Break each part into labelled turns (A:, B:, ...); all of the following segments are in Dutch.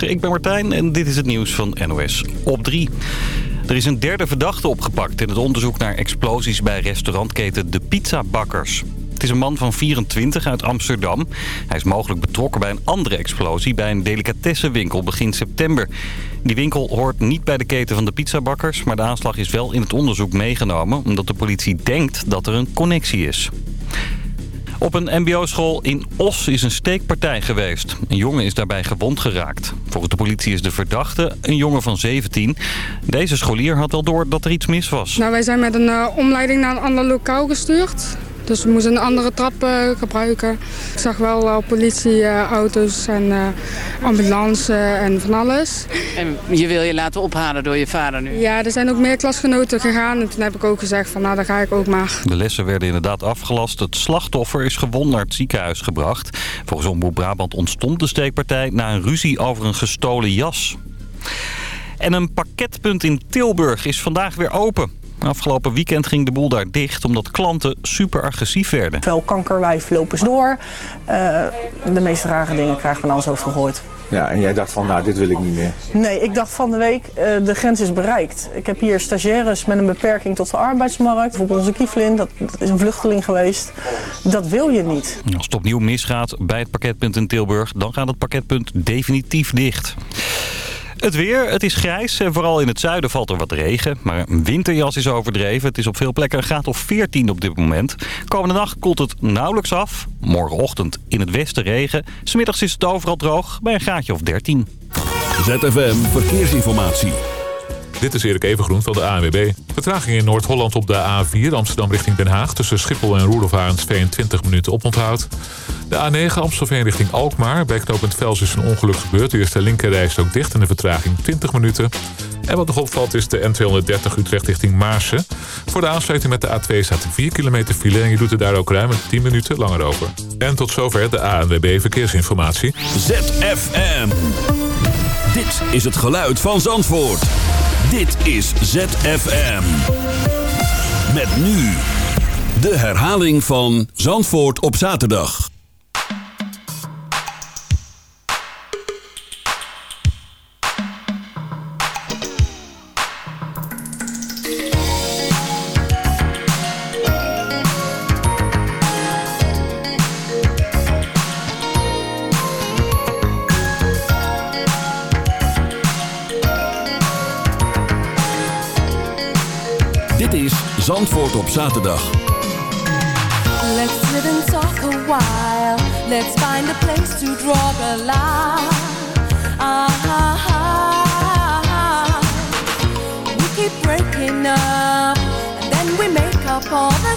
A: Ik ben Martijn en dit is het nieuws van NOS op 3. Er is een derde verdachte opgepakt in het onderzoek naar explosies bij restaurantketen De Pizza Bakkers. Het is een man van 24 uit Amsterdam. Hij is mogelijk betrokken bij een andere explosie bij een delicatessenwinkel begin september. Die winkel hoort niet bij de keten van de pizzabakkers, maar de aanslag is wel in het onderzoek meegenomen... omdat de politie denkt dat er een connectie is. Op een mbo-school in Os is een steekpartij geweest. Een jongen is daarbij gewond geraakt. Volgens de politie is de verdachte een jongen van 17. Deze scholier had wel door dat er iets mis was.
B: Nou, wij zijn met een uh, omleiding naar een ander lokaal gestuurd. Dus we moesten een andere trap uh, gebruiken. Ik zag wel uh, politieauto's en uh, ambulance en van alles.
C: En je wil je laten ophalen door je vader nu?
B: Ja, er zijn ook meer klasgenoten gegaan. En toen heb ik ook gezegd van nou, dan ga ik ook maar.
A: De lessen werden inderdaad afgelast. Het slachtoffer is gewond naar het ziekenhuis gebracht. Volgens Omroep Brabant ontstond de steekpartij na een ruzie over een gestolen jas. En een pakketpunt in Tilburg is vandaag weer open. Afgelopen weekend ging de boel daar dicht omdat klanten super agressief werden.
D: Veel kankerwijf lopen door. Uh, de meest rare dingen krijgen we dan zo gehoord.
E: Ja, en jij dacht van, nou, dit wil ik niet meer.
D: Nee, ik dacht van de week, uh, de grens is bereikt. Ik heb hier stagiaires met een beperking tot de arbeidsmarkt. Bijvoorbeeld onze Kieflin, dat, dat is een vluchteling geweest. Dat wil je niet.
A: Als het opnieuw misgaat bij het pakketpunt in Tilburg... dan gaat het pakketpunt definitief dicht. Het weer, het is grijs en vooral in het zuiden valt er wat regen. Maar een winterjas is overdreven. Het is op veel plekken een graad of 14 op dit moment. Komende nacht koelt het nauwelijks af. Morgenochtend in het westen regen. Smiddags is het overal droog bij een graadje of 13.
F: ZFM Verkeersinformatie.
G: Dit is Erik Evengroen van de ANWB. Vertraging in Noord-Holland op de A4 Amsterdam richting Den Haag... tussen Schiphol en Roelofarensveen 20 minuten oponthoud. De A9 Amstelveen richting Alkmaar. Bij knooppunt Vels is een ongeluk gebeurd. De linkerreis ook dicht en de vertraging 20 minuten. En wat nog opvalt is de N230 Utrecht richting Maarsen. Voor de aansluiting met de A2 staat 4 kilometer file... en je doet er daar ook ruim 10 minuten langer over. En tot zover de ANWB Verkeersinformatie.
F: ZFM. Dit is het geluid van Zandvoort. Dit is ZFM. Met nu de herhaling van Zandvoort op zaterdag. Op zaterdag.
H: Let's sit and talk a while. Let's find a place to draw the line. Ah, ah, ah. We keep breaking up, and then we make up all the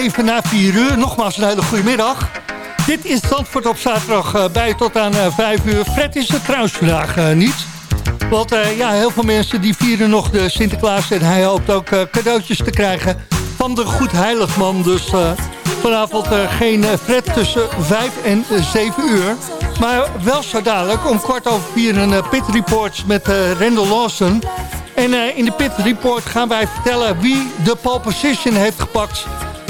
I: even na 4 uur. Nogmaals een hele goede middag. Dit is Zandvoort op zaterdag eh, bij tot aan eh, 5 uur. Fred is er trouwens vandaag eh, niet. Want ja, heel veel mensen die vieren nog de Sinterklaas. En hij hoopt ook cadeautjes te krijgen van de Goed Heiligman. Dus vanavond geen Fred tussen 5 en 7 uur. Maar wel zo dadelijk om kwart over vier een pit report met Rendel Lawson. En in de pit report gaan wij vertellen wie de pole position heeft gepakt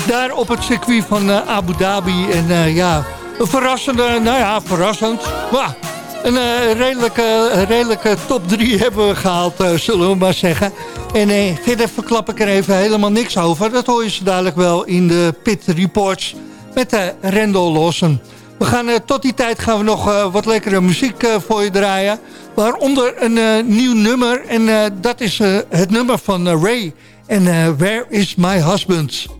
I: daar op het circuit van eh, Abu Dhabi. En eh, ja, een verrassende, nou ja, verrassend. Maar een uh, redelijke, redelijke top 3 hebben we gehaald, zullen we maar zeggen. En uh, verder verklap ik er even helemaal niks over. Dat hoor je ze dadelijk wel in de Pit Reports met de Rendel We gaan, tot die tijd gaan we nog wat lekkere muziek voor je draaien. Waaronder een nieuw nummer. En dat is het nummer van Ray. En Where is my husband?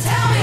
J: tell me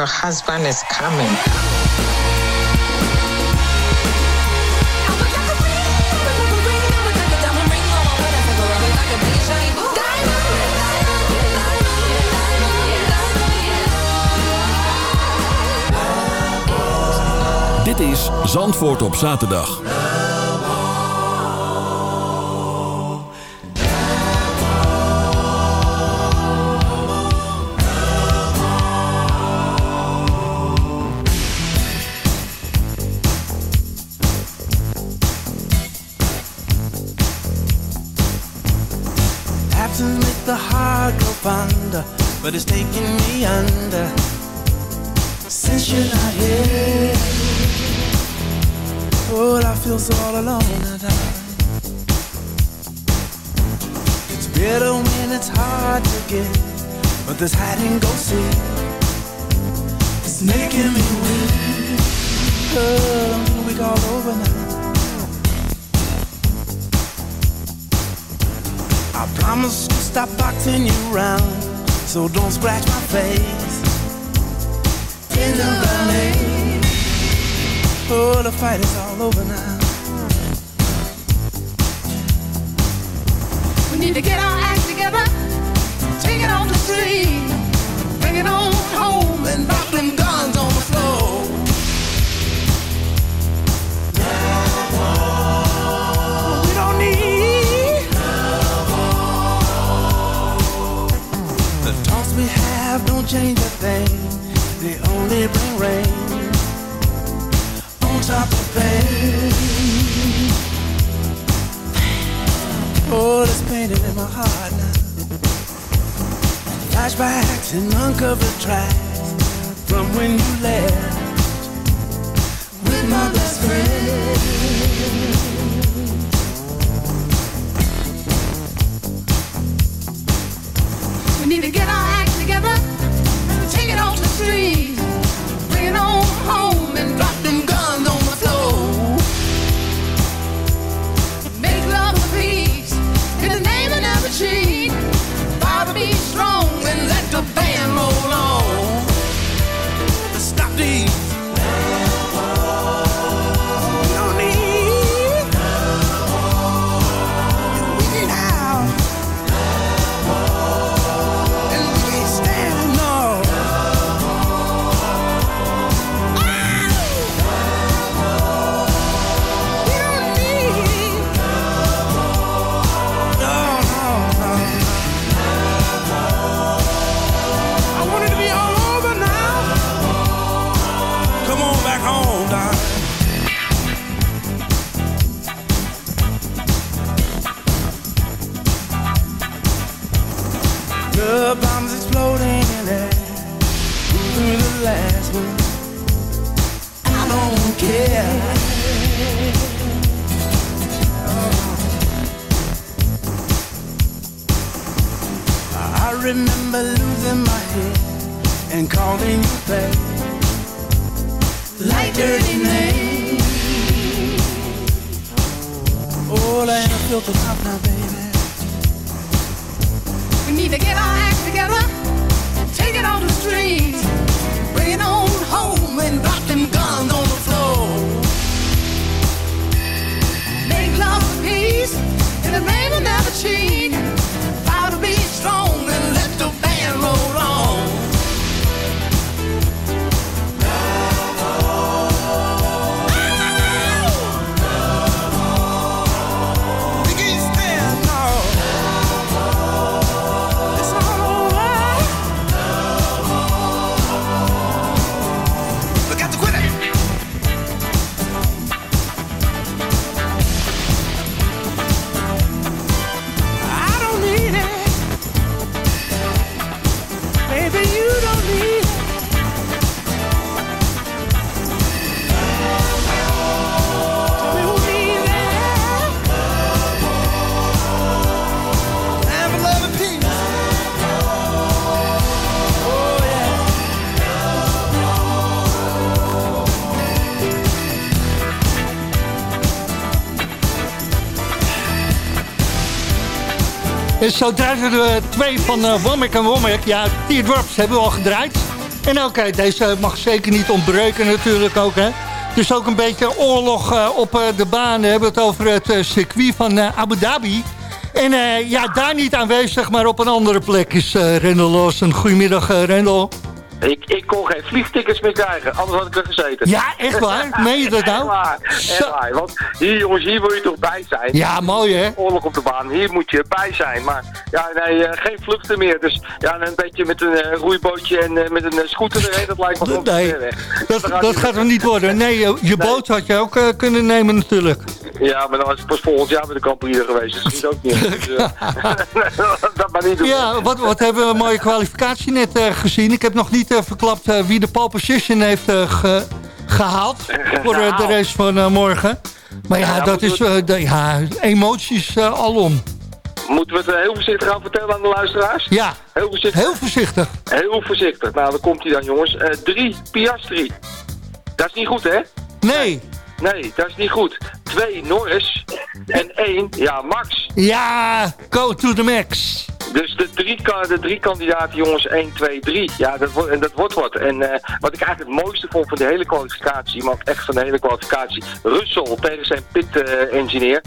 J: your husband is
K: coming.
F: Dit is Zandvoort op zaterdag.
L: this hide and go seek. It's making me weak. Oh, Weak all over now.
M: I promise to stop boxing you round So don't scratch my face. In the me Oh, the fight is all over now. Only rain on top of pain. Oh, this pain in my heart now. Flashbacks and uncovered tracks from when you left now, baby.
N: We need to get our act together, take it on the street, bring it on home and drop them guns on the floor. Make love peace in the
I: En zo draaien we twee van uh, Womack en Womack. Ja, Teardrops hebben we al gedraaid. En oké, deze mag zeker niet ontbreken natuurlijk ook, hè. Dus ook een beetje oorlog eh, op eh, de baan. We hebben het over het eh, circuit van eh, Abu Dhabi. En eh, ja, daar niet aanwezig, maar op een andere plek is Rendel Lawson. Goedemiddag, eh, Rendel.
K: Ik, ik kon geen vliegtickets meer krijgen, anders had ik er gezeten.
I: Ja, echt waar? Meen je dat nou?
K: Echt waar, echt waar. Want hier jongens, hier wil je toch bij zijn?
I: Ja, mooi hè?
K: Oorlog op de baan, hier moet je bij zijn. Maar ja, nee, eh, geen vluchten meer. Dus ja, een beetje met een eh, roeibootje en eh, met een scooter erheen, dat lijkt me
I: Nee,
K: ver weg.
I: dat, dat gaat er niet worden. Nee, je, je boot had je ook kunnen nemen natuurlijk.
K: Ja, maar dan was ik pas volgend jaar met de kamprieder geweest, dus dat schiet ook niet. Dus, dat maar niet doen.
I: Ja, wat, wat hebben we een mooie kwalificatie net eh, gezien. Ik heb nog niet eh, verklapt eh, wie de pole position heeft eh, ge- gehaald voor de race van morgen. Maar ja,
K: Ja,
I: dat is de, ja, emoties alom.
K: Moeten we het heel voorzichtig gaan vertellen aan de luisteraars?
I: Ja,
K: Heel voorzichtig.
I: heel voorzichtig.
K: Heel voorzichtig. Nou, dan komt hij dan, jongens. Drie, Piastri. Dat is niet goed, hè?
I: Nee,
K: Nee, dat is niet goed. Twee, Norris. En één, ja, Max.
I: Ja, go to the max.
K: Dus de drie, de drie kandidaten, jongens, 1, 2, 3. Ja, dat, wordt en dat wordt wat. En eh, wat ik eigenlijk het mooiste vond van de hele kwalificatie, maar echt van de hele kwalificatie, Russell tegen zijn pit-engineer.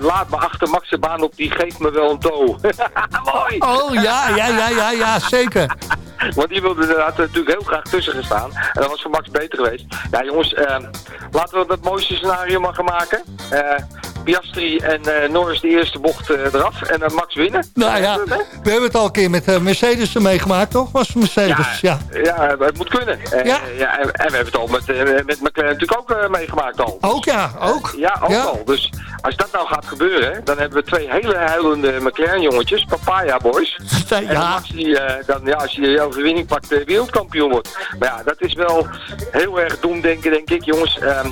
K: laat me achter Max de baan op, die geeft me wel een toe. Mooi!
I: Oh ja, ja, ja, ja, ja, zeker.
K: Want die wilde inderdaad natuurlijk heel graag tussen gaan staan. En dat was voor Max beter geweest. Ja jongens, eh, laten we het mooiste scenario maar gaan maken. Piastri en eh, Norris de eerste bocht eh, eraf. En dan Max winnen.
I: Nou ja, we hebben het al een keer met Mercedes meegemaakt, toch? Was Mercedes, ja.
K: Ja, het moet kunnen.
I: Ja.
K: ja, en, en we hebben het al met, met McLaren natuurlijk ook meegemaakt al.
I: Ook ja, ook.
K: Ja, ook
I: Ja.
K: al. Dus als dat nou gaat gebeuren, dan hebben we twee hele huilende McLaren-jongetjes, Papaya Boys. En dan Max die, eh, dan, ja, als je de overwinning pakt, eh, wereldkampioen wordt. Maar ja, dat is wel heel erg doemdenken, denk ik. Jongens, ehm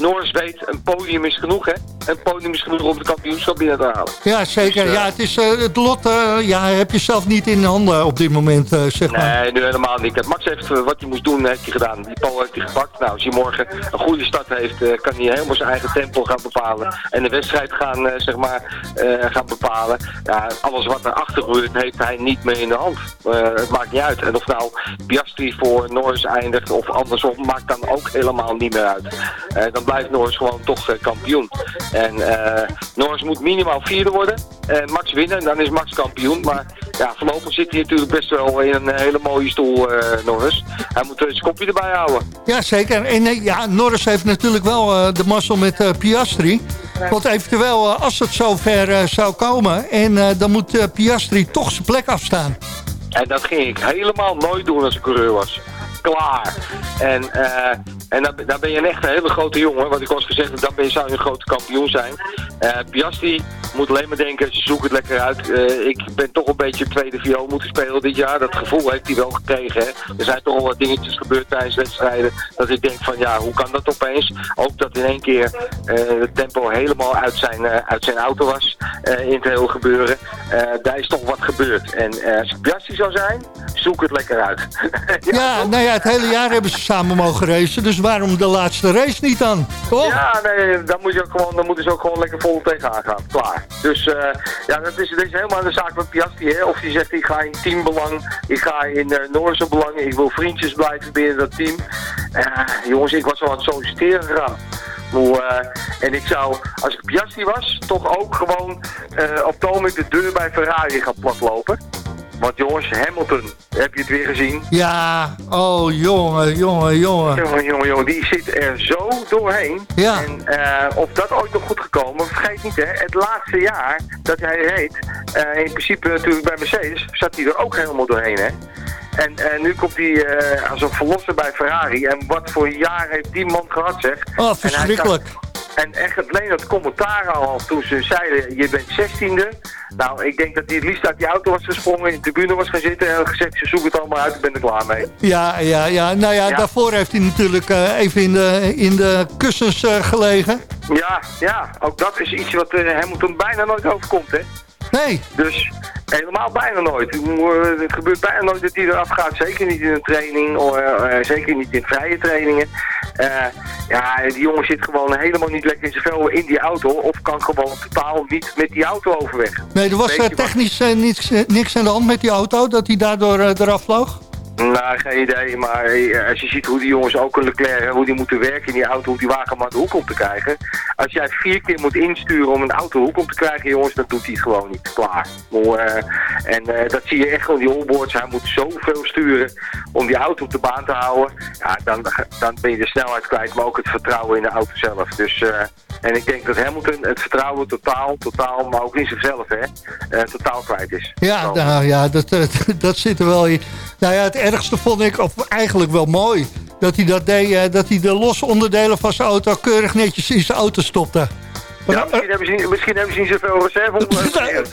K: Norris weet, een podium is genoeg, hè. Een podium is genoeg om het kampioenschap binnen te halen.
I: Ja, zeker.
K: Dus, eh,
I: Ja, het, is, eh, het lot eh, ja, heb je zelf niet in handen op dit moment, eh, zeg maar.
K: Nee, nu helemaal niet. Max heeft eh, wat hij moest doen, heeft hij gedaan. Die pol heeft hij gepakt. Nou, als hij morgen een goede start heeft, eh, kan hij helemaal zijn eigen tempo gaan bepalen. En de wedstrijd gaan, eh, zeg maar, eh, gaan bepalen. Ja, alles wat erachter gebeurt, heeft hij niet meer in de hand. Eh, het maakt niet uit. En of nou Piastri voor Norris eindigt of andersom, maakt dan ook helemaal niet meer uit. Dan blijft Norris gewoon toch kampioen. En Norris moet minimaal vierde worden. En Max winnen, en dan is Max kampioen. Maar ja, voorlopig zit hij natuurlijk best wel in een hele mooie stoel, eh, Norris. Hij moet zijn kopje erbij houden.
I: Ja, zeker. En ja, Norris heeft natuurlijk wel eh, de mazzel met eh, Piastri. Want eventueel, als het zover zou komen... en dan moet Piastri toch zijn plek afstaan.
K: En dat ging ik helemaal nooit doen als ik coureur was. Klaar. En, eh, en dan ben je een echt een hele grote jongen. Wat ik eens gezegd heb, dan ben je, zou je een grote kampioen zijn. Piastri moet alleen maar denken, ze zoeken het lekker uit. Eh, ik ben toch een beetje tweede viool moeten spelen dit jaar. Dat gevoel heeft hij wel gekregen. Hè. Er zijn toch al wat dingetjes gebeurd tijdens wedstrijden. Dat ik denk van ja, hoe kan dat opeens? Ook dat in één keer eh, het tempo helemaal uit zijn, uit zijn auto was. in het hele gebeuren. Daar is toch wat gebeurd. En als het Piastri zou zijn, zoek het lekker uit.
I: Ja, nou ja, het hele jaar hebben ze samen mogen racen. Dus waarom de laatste race niet dan? Toch?
K: Ja, nee, dan, moet je ook gewoon, dan moeten ze ook gewoon lekker vol tegenaan gaan. Klaar. Dus eh, ja, dat is, helemaal de zaak met Piastri. Hè? Of die zegt, ik ga in teambelang, ik ga in uh, Noorse belang, ik wil vriendjes blijven binnen dat team. Eh, jongens, ik was al aan het solliciteren gegaan. Hoe, en ik zou, als ik Piastri was, toch ook gewoon eh, op Tomek de deur bij Ferrari gaan platlopen. Want jongens, Hamilton, heb je het weer gezien?
I: Ja, oh jongen, jongen, jongen.
K: Jongen, jongen, jongen, die zit er zo doorheen.
I: Ja.
K: En eh, of dat ooit nog goed gekomen, vergeet niet hè, het laatste jaar dat hij reed, eh, in principe natuurlijk bij Mercedes, zat hij er ook helemaal doorheen hè. En eh, nu komt hij eh, als een verlosser bij Ferrari. En wat voor jaar heeft die man gehad zeg.
I: Oh,
K: En hij
I: verschrikkelijk.
K: En echt alleen dat commentaar al toen ze zeiden, je bent 16e. Nou, ik denk dat hij het liefst uit die auto was gesprongen, in de tribune was gaan zitten en had gezegd, ze zoek het allemaal uit, ik ben er klaar mee.
I: Ja, ja, ja. Nou ja,
K: Ja.
I: daarvoor heeft hij natuurlijk eh, even in de, in de kussens eh, gelegen.
K: Ja, ja, ook dat is iets wat uh, Hamilton bijna nooit overkomt, hè.
I: Nee.
K: Dus helemaal bijna nooit. Het gebeurt bijna nooit dat hij eraf gaat. Zeker niet in een training, of, uh, zeker niet in vrije trainingen. Uh, ja, die jongen zit gewoon helemaal niet lekker in zijn vel in die auto. Of kan gewoon totaal niet met die auto overweg.
I: Nee, er was uh, technisch uh, niks, niks aan de hand met die auto, dat hij daardoor uh, eraf vloog?
K: Nou, geen idee, maar eh, als je ziet hoe die jongens ook een Leclerc, hoe die moeten werken in die auto, hoe die wagen maar de hoek om te krijgen. Als jij vier keer moet insturen om een auto hoek om te krijgen, jongens, dan doet hij het gewoon niet. Klaar. Maar, uh, en uh, dat zie je echt gewoon, die onboards, hij moet zoveel sturen om die auto op de baan te houden. Ja, dan, dan ben je de snelheid kwijt, maar ook het vertrouwen in de auto zelf. Dus, uh, en ik denk dat Hamilton het vertrouwen totaal, totaal, maar ook in zichzelf, hè, totaal kwijt is.
I: Ja, nou, ja dat, dat zit er wel in. Nou ja, het ergste vond ik, of eigenlijk wel mooi, dat hij dat deed, dat hij de losse onderdelen van zijn auto keurig netjes in zijn auto stopte.
K: Ja, misschien hebben ze, misschien hebben ze niet zoveel reserve.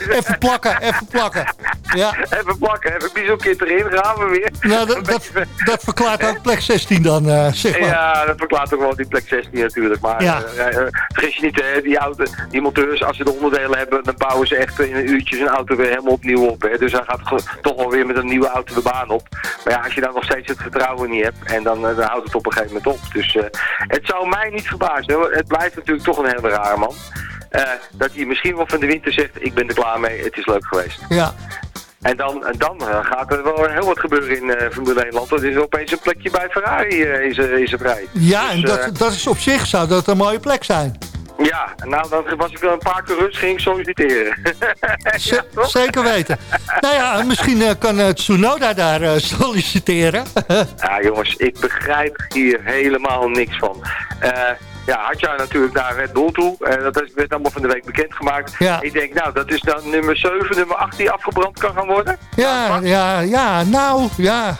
I: even plakken, even plakken. Ja.
K: Even plakken, even bieselkit erin, gaan we weer.
I: Nou, dat, dat, dat verklaart ook plek 16 dan, uh, zeg maar.
K: Ja, dat verklaart ook wel die plek 16 natuurlijk. Maar
I: ja.
K: uh, uh, vergis je niet, hè, die, auto, die monteurs, als ze de onderdelen hebben, dan bouwen ze echt in een uurtje zijn auto weer helemaal opnieuw op. Hè. Dus dan gaat het toch wel weer met een nieuwe auto de baan op. Maar ja, als je dan nog steeds het vertrouwen niet hebt, en dan, dan houdt het op een gegeven moment op. Dus het zou mij niet verbazen. Hoor. Het blijft natuurlijk toch een hele rare man. Eh, dat hij misschien wel van de winter zegt, ik ben er klaar mee, het is leuk geweest.
I: Ja.
K: En dan, en dan eh, gaat er wel heel wat gebeuren in eh, Formule 1 land. Er is opeens een plekje bij Ferrari uh, in zijn- in zijn vrij.
I: Ja, en
K: Dus,
I: dat,
K: eh,
I: dat is op zich zou dat een mooie plek zijn.
K: Ja, nou dan was ik wel een paar keer rust, ging ik solliciteren.
I: Z- zeker weten. nou ja, misschien kan Tsunoda daar solliciteren.
K: Ja, jongens, ik begrijp hier helemaal niks van. Ja, had jij natuurlijk naar Red Bull toe. Eh, dat is, werd allemaal van de week bekendgemaakt.
I: Ja.
K: Ik denk, nou, dat is dan nummer 7, nummer 8 die afgebrand kan gaan worden.
I: ja, ja, ja, nou, ja.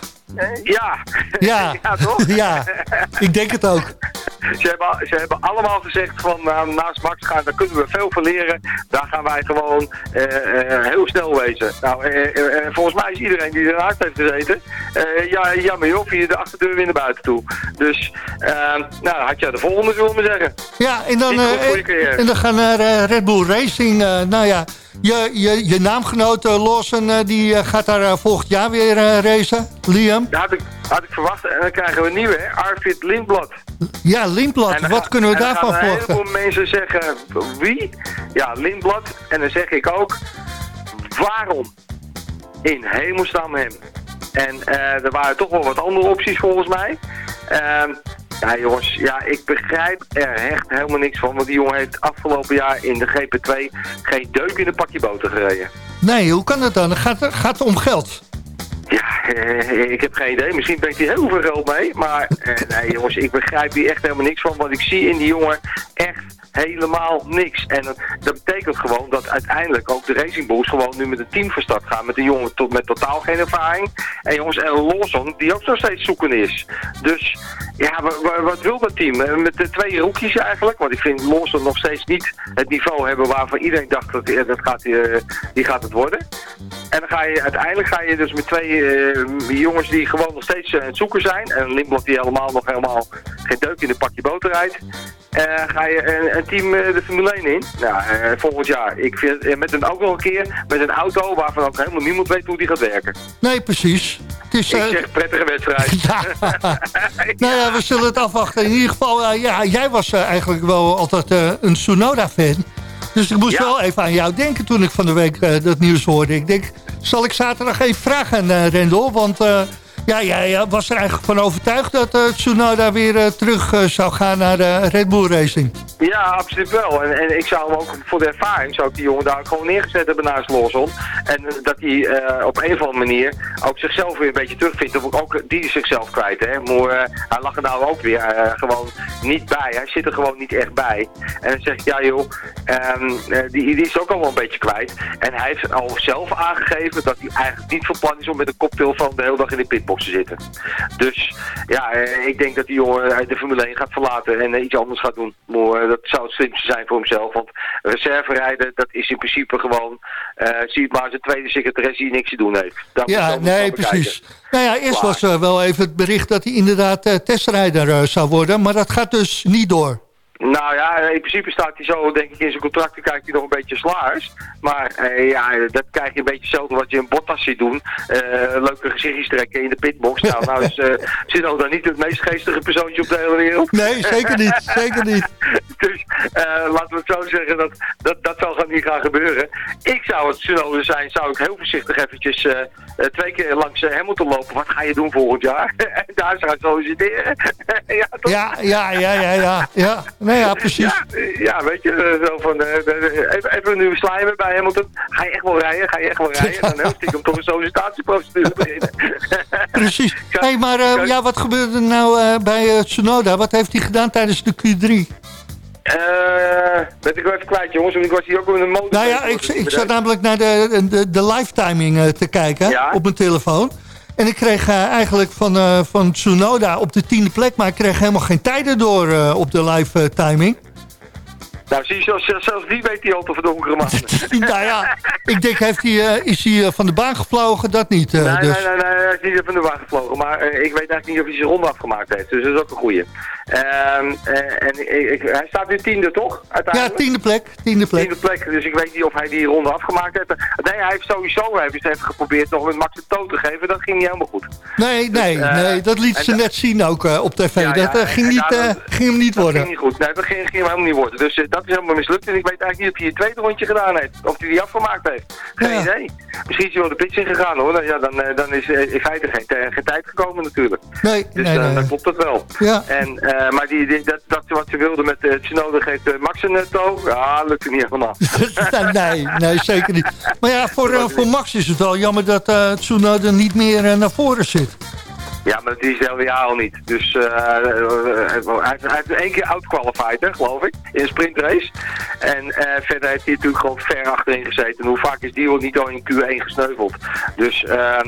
K: Ja.
I: Ja,
K: ja toch?
I: ja, ik denk het ook.
K: Ze hebben, ze hebben allemaal gezegd van nou, naast Max gaan, daar kunnen we veel van leren. Daar gaan wij gewoon eh, eh, heel snel wezen. Nou, eh, volgens mij is iedereen die ernaast heeft gezeten, eh, ja, jammer joh, via de achterdeur weer naar buiten toe. Dus, nou, had jij de volgende, zullen we zeggen.
I: Ja, en dan, eh,
K: carrière.
I: en dan gaan naar Red Bull Racing. eh, nou ja, je, je, je naamgenoot eh, Lawson eh, die eh, gaat daar volgend jaar weer racen. Liam.
K: Dat had ik, had ik verwacht. En dan krijgen we een nieuwe, hè? Arvid Lindblad.
I: Ja, Lindblad. Wat kunnen we
K: en dan
I: daarvan
K: gaan Een
I: verwachten?
K: heleboel mensen zeggen, wie? Ja, Lindblad. En dan zeg ik ook, waarom in hemelsnaam hem? En er waren toch wel wat andere opties volgens mij. Ehm, ja jongens, ja, ik begrijp er echt helemaal niks van. Want die jongen heeft afgelopen jaar in de GP2 geen deuk in een pakje boter gereden.
I: Nee, hoe kan dat dan? Het gaat, gaat om geld.
K: Ja, eh, ik heb geen idee. Misschien brengt hij heel veel geld mee. Maar eh, nee jongens, ik begrijp hier echt helemaal niks van. Want ik zie in die jongen echt helemaal niks. En dat, dat betekent gewoon dat uiteindelijk ook de Racing Bulls gewoon nu met een team van start gaan. Met een jongen tot, met totaal geen ervaring. En jongens, en Lawson, die ook nog steeds zoeken is. Dus ja, wa- wa- wat wil dat team? Eh, Met de twee rookies eigenlijk. Want ik vind Lawson nog steeds niet het niveau hebben waarvan iedereen dacht dat, eh, dat gaat, eh, die gaat het worden. En dan ga je uiteindelijk ga je dus met twee jongens die gewoon nog steeds aan het zoeken zijn. En Lindblad die helemaal nog helemaal geen deuk in een pakje boter rijdt. Eh, ga je een, een team eh, de Formule 1 in. Nou, eh, volgend jaar. Ik vind met een ook nog een keer met een auto waarvan ook helemaal niemand weet hoe die gaat werken.
I: Nee, precies. Het is,
K: Ik zeg prettige wedstrijd.
I: nou ja, we zullen het afwachten. In ieder geval, ja, jij was eigenlijk wel altijd een Tsunoda-fan. Dus ik moest
K: Ja.
I: wel even aan jou denken toen ik van de week dat nieuws hoorde. Ik denk, zal ik zaterdag even vragen aan eh, Rendel? Want ja, jij was er eigenlijk van overtuigd dat eh, Tsunoda weer eh, terug eh, zou gaan naar de Red Bull Racing.
K: Ja, absoluut wel. En, en ik zou hem ook voor de ervaring, zou ik die jongen daar ook gewoon neergezet hebben naast Lawson. En dat hij op een of andere manier ook zichzelf weer een beetje terugvindt. Of ook die zichzelf kwijt. Hè. Hij lag er nou ook weer gewoon niet bij. Hij zit er gewoon niet echt bij. En dan zeg ik, ja joh, ehm, eh, die, die is ook al wel een beetje kwijt. En hij heeft al zelf aangegeven dat hij eigenlijk niet van plan is om met een koptelefoon de hele dag in de pitbox te zitten. Dus ja, eh, ik denk dat die jongen uit de Formule 1 gaat verlaten en eh, iets anders gaat doen. Maar eh, dat zou het slimste zijn voor hemzelf. Want reserve rijden, dat is in principe gewoon, eh zie het maar een tweede secretaresse die niks te doen heeft. Je
I: Ja, nee, precies. Nou ja, eerst
K: Klaar.
I: was er wel even het bericht dat hij inderdaad eh, testrijder eh, zou worden. Maar dat gaat dus niet door.
K: Nou ja, in principe staat hij zo, denk ik, in zijn contract, dan krijgt hij nog een beetje slaars. Maar eh, ja, dat krijg je een beetje hetzelfde wat je een Bottas ziet doen. Eh, leuke gezichtjes trekken in de pitbox. Nou, nou is uh, Zino niet het meest geestige persoontje op de hele wereld.
I: Nee, zeker niet. zeker niet.
K: dus eh, laten we het zo zeggen, dat, dat, dat zal gaan niet gaan gebeuren. Ik zou het Tsunoda zijn, zou ik heel voorzichtig eventjes eh, eh, twee keer langs eh, Hamilton lopen. Wat ga je doen volgend jaar? en daar zou ik solliciteren. ja?
I: Ja, ja, ja, ja, ja. ja. Nou ja, precies.
K: Ja, eh, ja, weet je, eh, zo van, eh, eh, even, even nu slijmen bij Hamilton. Ga je echt wel rijden? Ga je echt wel rijden? En dan heel stiekem toch een sollicitatieprocedure beginnen.
I: Precies. hey, maar ja, wat gebeurde er nou bij Tsunoda? Wat heeft hij gedaan tijdens de Q3?
K: Uh, ben ik wel even kwijt, jongens, want ik was hier ook met een motor.
I: Nou ja, ik, ik zat namelijk naar de, de, de live-timing uh, te kijken
K: ja?
I: op mijn telefoon. En ik kreeg uh, eigenlijk van, uh, van Tsunoda op de tiende plek... maar ik kreeg helemaal geen tijden door uh, op de live-timing.
K: Nou, zie je, zelfs, zelfs die weet hij al te verdonkeren, man.
I: nou ja, ik denk, heeft hij, is hij van de baan gevlogen? Dat niet.
K: nee,
I: dus.
K: nee, nee, nee, hij is niet van de baan gevlogen. Maar ik weet eigenlijk niet of hij zijn ronde afgemaakt heeft. Dus dat is ook een goeie. Um, en ik, hij staat nu tiende, toch?
I: Ja, tiende plek, tiende plek.
K: Tiende plek, dus ik weet niet of hij die ronde afgemaakt heeft. Nee, hij heeft sowieso hij heeft even geprobeerd nog met Max de toon te geven. Dat ging niet helemaal goed.
I: Nee, nee, dus, uh, nee dat liet ze net zien ook uh, op tv. Ja, dat ja, ging, niet, uh, ging hem niet
K: dat
I: worden.
K: Dat ging niet goed. Nee, dat ging, ging hem helemaal niet worden. Dus dat dat is helemaal mislukt. En ik weet eigenlijk niet of hij het tweede rondje gedaan heeft. Of hij die afgemaakt heeft. Geen idee. Misschien is hij wel de pits ingegaan hoor. Dan, ja, dan, eh, dan is eh, in feite geen, tijd gekomen natuurlijk.
I: Nee,
K: Dus
I: nee,
K: eh,
I: nee.
K: dan klopt dat wel.
I: Ja.
K: En, maar die, die, dat, dat wat ze wilden met uh, Tsunoda geeft Max een toog. Ja, lukt niet helemaal.
I: nee, nee, zeker niet. Maar ja, voor, voor Max is het wel jammer dat Tsunoda niet meer naar voren zit.
K: Ja, maar dat is het hele al niet. Dus uh, hij, hij heeft één keer outqualified, geloof ik, in een sprintrace. En verder heeft hij natuurlijk gewoon ver achterin gezeten. En hoe vaak is die al niet al in Q1 gesneuveld? Dus uh,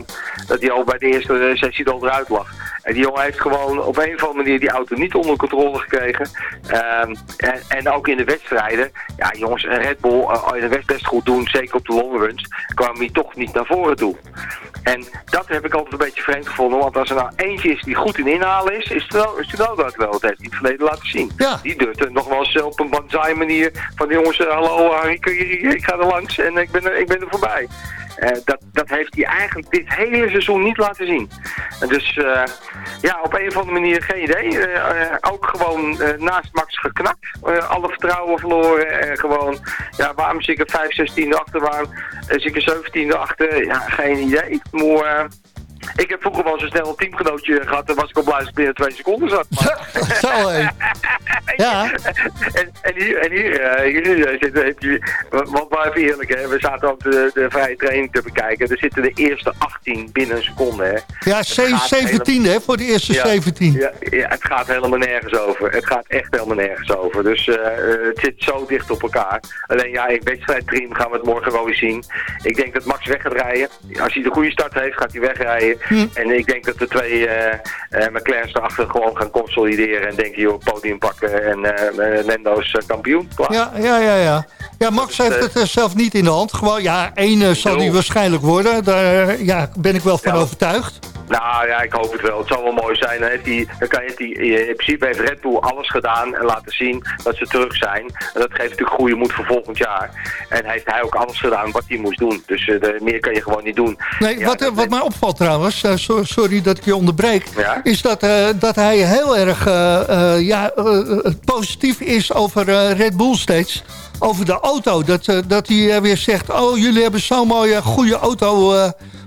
K: dat hij al bij de eerste sessie al eruit lag. En die jongen heeft gewoon op een of andere manier die auto niet onder controle gekregen. Um, en, en, ook in de wedstrijden. Ja, jongens, een Red Bull uh, de wedstrijd best goed doen, zeker op de long runs, kwam hij toch niet naar voren toe. En dat heb ik altijd een beetje vreemd gevonden, want als er nou eentje is die goed in inhalen is, is Tsunoda dat wel. Dat heeft hij in het verleden laten zien.
I: Ja.
K: Die durfde nog wel eens op een banzai manier van jongens, hallo Harry, ik ga er langs en ik ben er, ik ben er voorbij. Uh, dat, dat heeft hij eigenlijk dit hele seizoen niet laten zien. En dus uh, ja, op een of andere manier geen idee. Uh, ook gewoon naast Max geknakt. alle vertrouwen verloren. En gewoon, ja, waarom zit ik er 5, 16e achter? Waarom zit ik er 17e achter? Ja, geen idee. Maar ik heb vroeger wel zo'n snel een teamgenootje gehad. Dan was ik als ik binnen twee seconden zat.
I: Zo, hé. Ja.
K: En, en hier, en hier, uh, hier zit, heb je, want maar even eerlijk, hè, we zaten ook de, de vrije training te bekijken. Er zitten de eerste 18 binnen een seconde. Hè.
I: Ja, 17 hè, voor de eerste
K: ja,
I: 17.
K: Ja, ja, het gaat helemaal nergens over. Het gaat echt helemaal nergens over. Dus uh, het zit zo dicht op elkaar. Alleen ja, in wedstrijdteam gaan we het morgen wel weer zien. Ik denk dat Max weg gaat rijden. Als hij de goede start heeft, gaat hij wegrijden. Hm. En ik denk dat de twee uh, McLaren's erachter gewoon gaan consolideren. En denken, joh, podium pakken en uh, Nendo's kampioen. Klaar.
I: Ja, ja, ja, ja. Ja, Max heeft het zelf niet in de hand. Gewoon, ja, één zal hij waarschijnlijk worden. Daar ja, ben ik wel van ja. overtuigd.
K: Nou ja, ik hoop het wel. Het zal wel mooi zijn. Dan, heeft hij, dan kan je, hij, in principe heeft Red Bull alles gedaan en laten zien dat ze terug zijn. En dat geeft natuurlijk goede moed voor volgend jaar. En heeft hij ook alles gedaan wat hij moest doen. Dus uh, de, meer kan je gewoon niet doen.
I: Nee, ja, wat, wat mij opvalt trouwens, uh, sorry dat ik je onderbreek,
K: ja?
I: is dat, uh, dat hij heel erg ja, positief is over Red Bull steeds. Over de auto, dat, dat hij weer zegt, oh jullie hebben zo'n mooie goede auto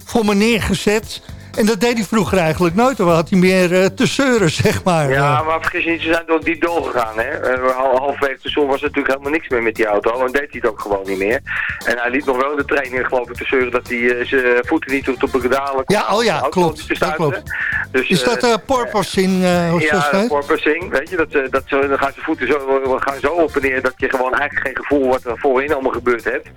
I: voor me neergezet. En dat deed hij vroeger eigenlijk nooit. Dan had hij meer uh, te zeuren, zeg maar.
K: Ja, maar vergis je niet, ze zijn door diep doorgegaan. Hè? Uh, halverwege het seizoen was er natuurlijk helemaal niks meer met die auto. En deed hij het ook gewoon niet meer. En hij liet nog wel de training geloof ik te zeuren dat hij uh, zijn voeten niet op de pedalen kon.
I: Ja, oh ja, klopt. Dat klopt. Dus, is dat uh, porpoising? Uh,
K: ja, porpoising. Weet je, dat, dat zo, dan gaan zijn voeten zo, gaan zo op en neer dat je gewoon eigenlijk geen gevoel wat er voorin allemaal gebeurd hebt.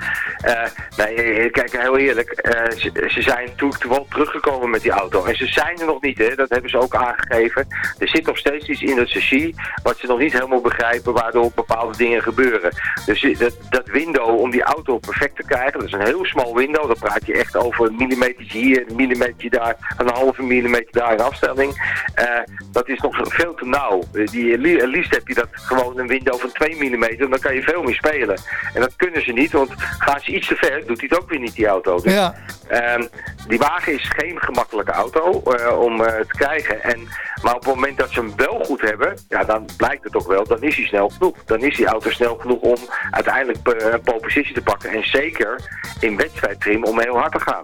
K: nee, kijk, heel eerlijk. Ze, ze, zijn natuurlijk wel teruggekomen met die auto. En ze zijn er nog niet, hè. dat hebben ze ook aangegeven. Er zit nog steeds iets in het chassis wat ze nog niet helemaal begrijpen, waardoor bepaalde dingen gebeuren. Dus dat, dat window om die auto perfect te krijgen, dat is een heel smal window. Dan praat je echt over een millimeter hier, een millimeter daar, een halve millimeter daar in afstelling. Uh, dat is nog veel te nauw. Die, liefst heb je dat gewoon een window van 2 mm, dan kan je veel meer spelen. En dat kunnen ze niet, want gaan ze iets te ver, doet hij het ook weer niet, die auto. Dus,
I: ja.
K: uh, die wagen is geen auto uh, om uh, te krijgen. En, maar op het moment dat ze hem wel goed hebben, ja, dan blijkt het ook wel, dan is hij snel genoeg. Dan is die auto snel genoeg om uiteindelijk uh, pole positie te pakken. En zeker in wedstrijdtrim om heel hard te gaan.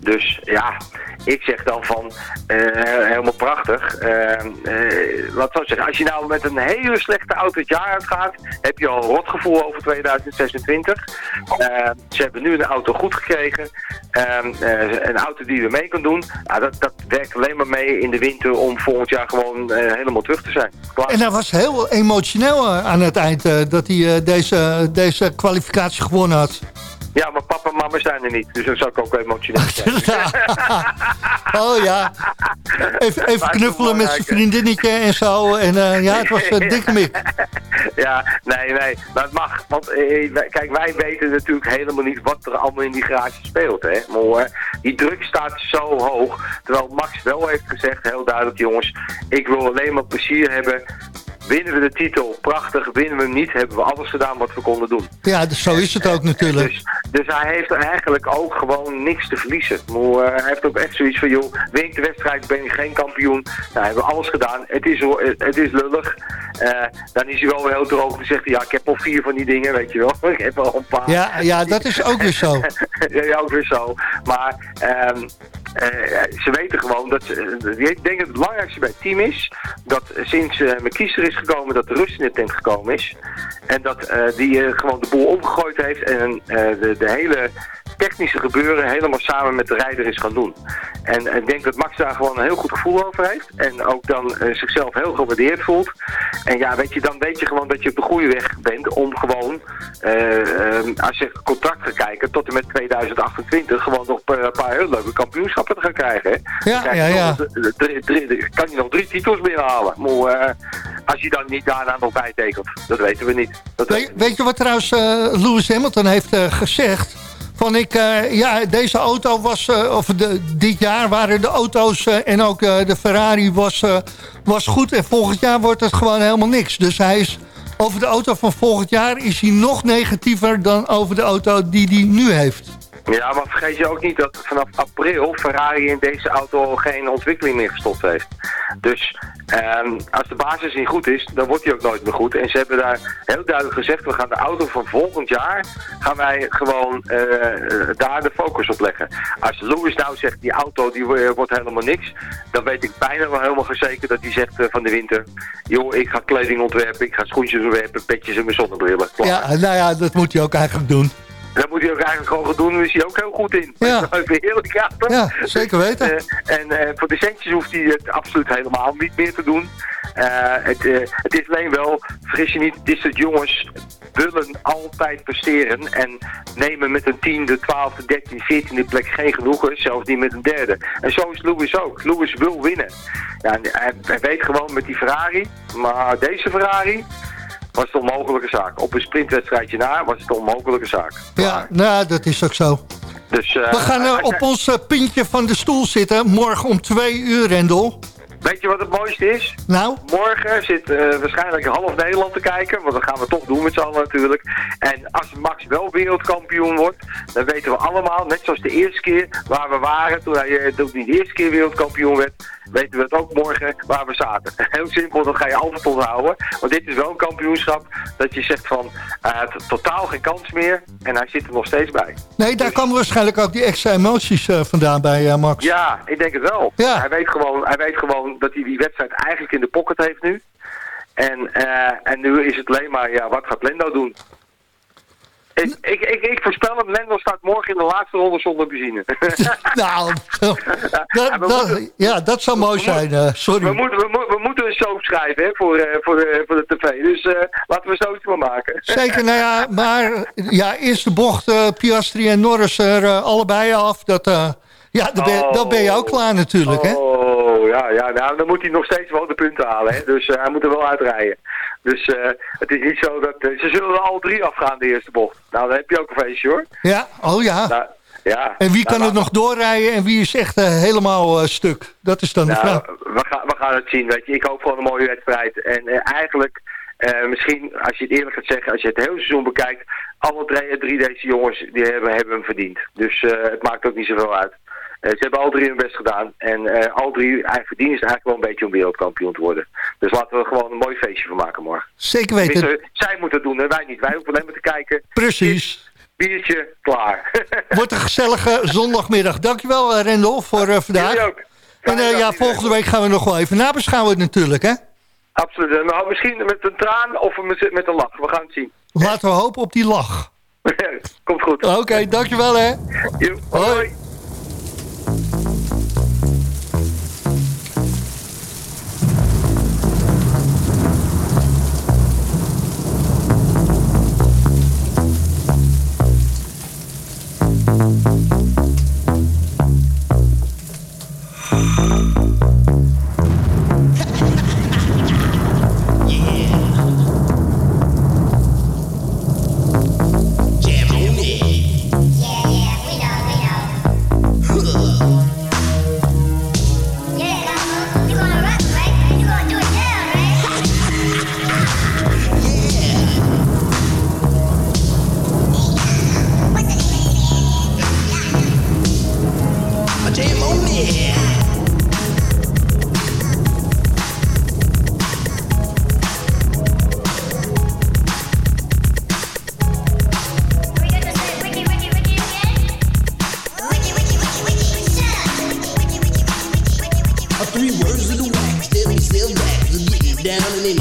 K: Dus ja, ik zeg dan van helemaal prachtig. wat zou ik zeggen, als je nou met een hele slechte auto het jaar uitgaat, heb je al een rotgevoel over 2026. ze hebben nu een auto goed gekregen. een auto die er mee kan doen. Ja, dat, dat werkt alleen maar mee in de winter om volgend jaar gewoon uh, helemaal terug te zijn. Klaar.
I: En hij was heel emotioneel uh, aan het eind uh, dat hij uh, deze, deze kwalificatie gewonnen had.
K: Ja, maar papa en mama zijn er niet, dus dan zou ik ook emotioneel zijn.
I: oh ja, even, even knuffelen met zijn vriendinnetje en zo. En ja, het was een dikke mik.
K: ja, nee, nee, maar het mag. Want kijk, wij weten natuurlijk helemaal niet wat er allemaal in die garage speelt. Hè? Maar die druk staat zo hoog. Terwijl Max wel heeft gezegd, heel duidelijk jongens, ik wil alleen maar plezier hebben. Winnen we de titel, prachtig. Winnen we hem niet, hebben we alles gedaan wat we konden doen.
I: Ja, dus zo is het ook natuurlijk.
K: Dus, dus hij heeft eigenlijk ook gewoon niks te verliezen. Maar, uh, hij heeft ook echt zoiets van, joh, win ik de wedstrijd, ben ik geen kampioen. Nou, hebben we alles gedaan. Het is, het is lullig. eh, dan is hij wel weer heel droog. Dan zegt hij, ja, ik heb al vier van die dingen, weet je wel. ik heb al een paar.
I: Ja, ja, dat is ook weer zo.
K: ja, ook weer zo. Maar ehm, eh, ze weten gewoon dat... ze- ik denk dat het belangrijkste bij het team is... dat sinds uh, McKiester is gekomen, dat de rust in de tent gekomen is. En dat eh, die eh, gewoon de boel omgegooid heeft en eh, de, de hele technische gebeuren helemaal samen met de rijder is gaan doen. En ik denk dat Max daar gewoon een heel goed gevoel over heeft. En ook dan eh, zichzelf heel gewaardeerd voelt. En ja, weet je, dan weet je gewoon dat je op de goede weg bent om gewoon, eh, eh, als je contract gaat kijken, tot en met 2028 gewoon nog eh, een paar heel leuke kampioenschappen te gaan krijgen. Hè.
I: Ja,
K: krijg
I: ja, ja.
K: nog drie- drie- drie- kan je nog drie titels binnenhalen. Maar als je dan niet daarna nog bijtekent, dat weten we niet. Dat
I: Weet, weet je wat trouwens Lewis Hamilton heeft gezegd? Van ik, eh, ja, deze auto was, eh, of de, dit jaar waren de auto's eh, en ook de Ferrari was, was goed. En volgend jaar wordt het gewoon helemaal niks. Dus hij is, over de auto van volgend jaar is hij nog negatiever dan over de auto die hij nu heeft.
K: Ja, maar vergeet je ook niet dat vanaf april Ferrari in deze auto geen ontwikkeling meer gestopt heeft. Dus ehm, als de basis niet goed is, dan wordt die ook nooit meer goed. En ze hebben daar heel duidelijk gezegd, we gaan de auto van volgend jaar, gaan wij gewoon eh, eh, daar de focus op leggen. Als Lewis nou zegt, die auto die wo- wordt helemaal niks, dan weet ik bijna wel helemaal zeker dat hij zegt eh, van de winter, joh, ik ga kleding ontwerpen, ik ga schoentjes ontwerpen, petjes en mijn zonnebrillen.
I: Ja, nou ja, dat moet hij ook eigenlijk doen.
K: Dat moet hij ook eigenlijk gewoon doen, daar is hij ook heel goed in.
I: Ja.
K: Is heerlijk, ja.
I: zeker weten.
K: Eh, en eh, voor de centjes hoeft hij het absoluut helemaal niet meer te doen. Eh, het, het is alleen wel, vergis je niet, dit soort jongens willen altijd presteren en nemen met een tiende, twaalfde, dertiende, veertiende plek geen genoegen, zelfs niet met een derde. En zo is Lewis ook. Lewis wil winnen. Ja, hij, hij weet gewoon met die Ferrari, maar deze Ferrari was het een onmogelijke zaak. Op een sprintwedstrijdje na was het een onmogelijke zaak.
I: Ja, nou, dat is ook zo.
K: Dus, eh,
I: We gaan eh, op ons eh, pintje van de stoel zitten. Morgen om twee uur, Rendel.
K: Weet je wat het mooiste is?
I: Nou?
K: Morgen zit waarschijnlijk half Nederland te kijken, want dat gaan we toch doen met z'n allen natuurlijk. En als Max wel wereldkampioen wordt, dan weten we allemaal, net zoals de eerste keer waar we waren, toen hij, toen hij de eerste keer wereldkampioen werd, weten we het ook morgen waar we zaten. Heel simpel, dat ga je altijd onthouden. Want dit is wel een kampioenschap dat je zegt van, hij had totaal geen kans meer en hij zit er nog steeds bij.
I: Nee, daar komen waarschijnlijk ook die extra emoties eh, vandaan bij eh, Max.
K: Ja, ik denk het wel.
I: Ja.
K: Hij, weet gewoon, hij weet gewoon dat hij die wedstrijd eigenlijk in de pocket heeft nu. En, en nu is het alleen maar, ja, wat gaat Lendo doen? Ik, ik, ik, ik voorspel hem, Lendo staat morgen in de laatste ronde zonder benzine.
I: nou, dat,
K: we
I: dat-
K: moeten-
I: ja, dat zou mooi zijn. eh, sorry.
K: We moeten, we, moeten- we moeten een soap schrijven hè, voor, eh, voor, de, voor de tv. Dus eh, laten we zoiets van maken.
I: Zeker, nou ja, maar ja, eerste bocht, eh, Piastri en Norris er eh, allebei af. Dat, eh, ja, dan ben, dan ben je ook klaar natuurlijk, hè?
K: Oh, ja, ja, nou, dan moet hij nog steeds wel de punten halen. Hè? Dus eh, hij moet er wel uitrijden. Dus eh, het is niet zo dat... eh, ze zullen er al drie afgaan, de eerste bocht. Nou, dan heb je ook een feestje, hoor.
I: Ja, oh ja.
K: Nou, ja.
I: En wie kan
K: Nou,
I: het nog doorrijden en wie is echt eh, helemaal stuk? Dat is dan de
K: Nou,
I: vraag.
K: we, gaan, we gaan het zien, weet je. Ik hoop gewoon een mooie wedstrijd. En eigenlijk, misschien, als je het eerlijk gaat zeggen, als je het hele seizoen bekijkt, alle drie, drie deze jongens, die hebben, hebben hem verdiend. Dus het maakt ook niet zoveel uit. Eh, ze hebben al drie hun best gedaan. En eh, al drie verdienen ze eigenlijk wel een beetje om wereldkampioen te worden. Dus laten we er gewoon een mooi feestje van maken morgen.
I: Zeker weten.
K: Tenminste, zij moeten het doen, hè? wij niet. Wij hoeven alleen maar te kijken.
I: Precies.
K: Biertje, klaar.
I: Wordt een gezellige zondagmiddag. Dankjewel, eh, Rendel, voor eh, vandaag.
K: Jullie ook.
I: En ja, volgende week gaan we nog wel even nabeschouwen natuurlijk, hè?
K: Absoluut. Maar misschien met een traan of met, een lach. We gaan het zien.
I: Laten we hopen op die lach.
K: Komt goed.
I: Oké, dankjewel hè.
K: Jo, hoi.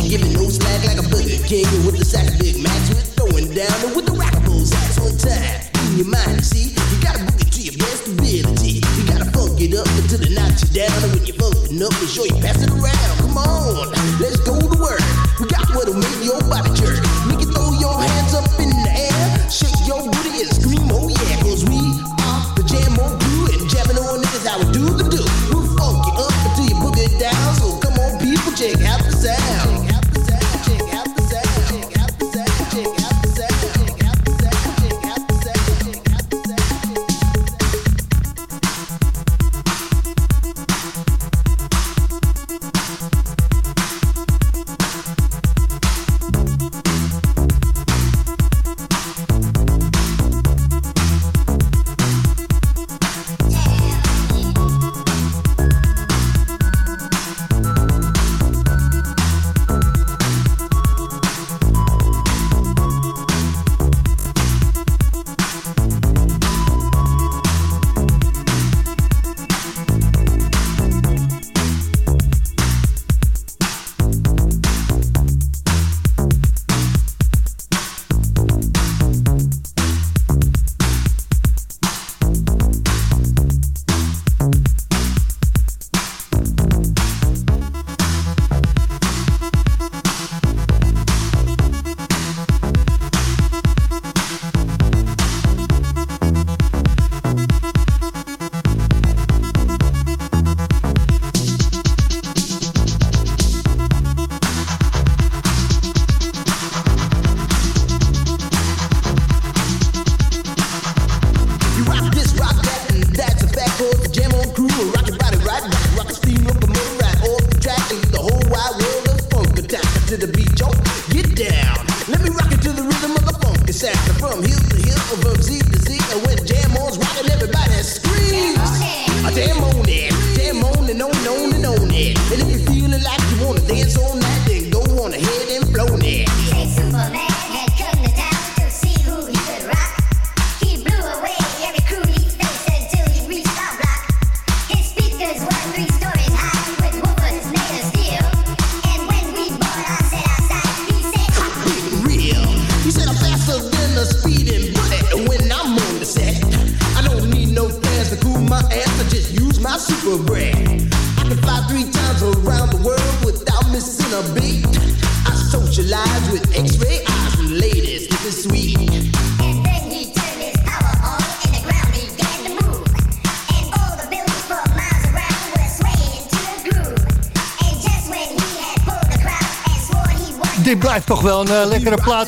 L: Ain't giving no slack like a Burger King with the sack of Big Macs. We're throwing down and with the rockables sax on time. In your mind, see, you gotta book it to your best ability. You gotta funk it up until it knocks you down. And when you're funkin' up, be sure you pass it around. Come on, let's go to work.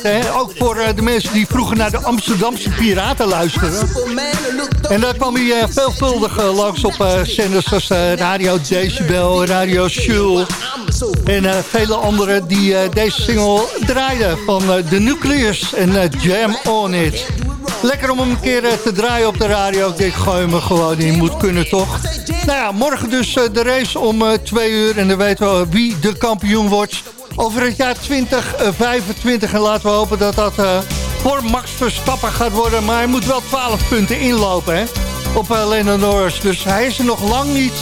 I: Hè? Ook voor eh, de mensen die vroeger naar de Amsterdamse Piraten luisteren. En daar kwam hij eh, veelvuldig eh, langs op zenders als eh, Radio Decibel, Radio Shul... en vele anderen die deze single draaiden van The Nucleus en Jam On It. Lekker om hem een keer te draaien op de radio. Ik denk, gooi er gewoon in, moet kunnen toch? Nou ja, morgen dus de race om twee uur en dan weten we wie de kampioen wordt... over het jaar 2025. En laten we hopen dat dat eh, voor Max Verstappen gaat worden. Maar hij moet wel 12 punten inlopen hè, op uh, Norris. Dus hij is er nog lang niet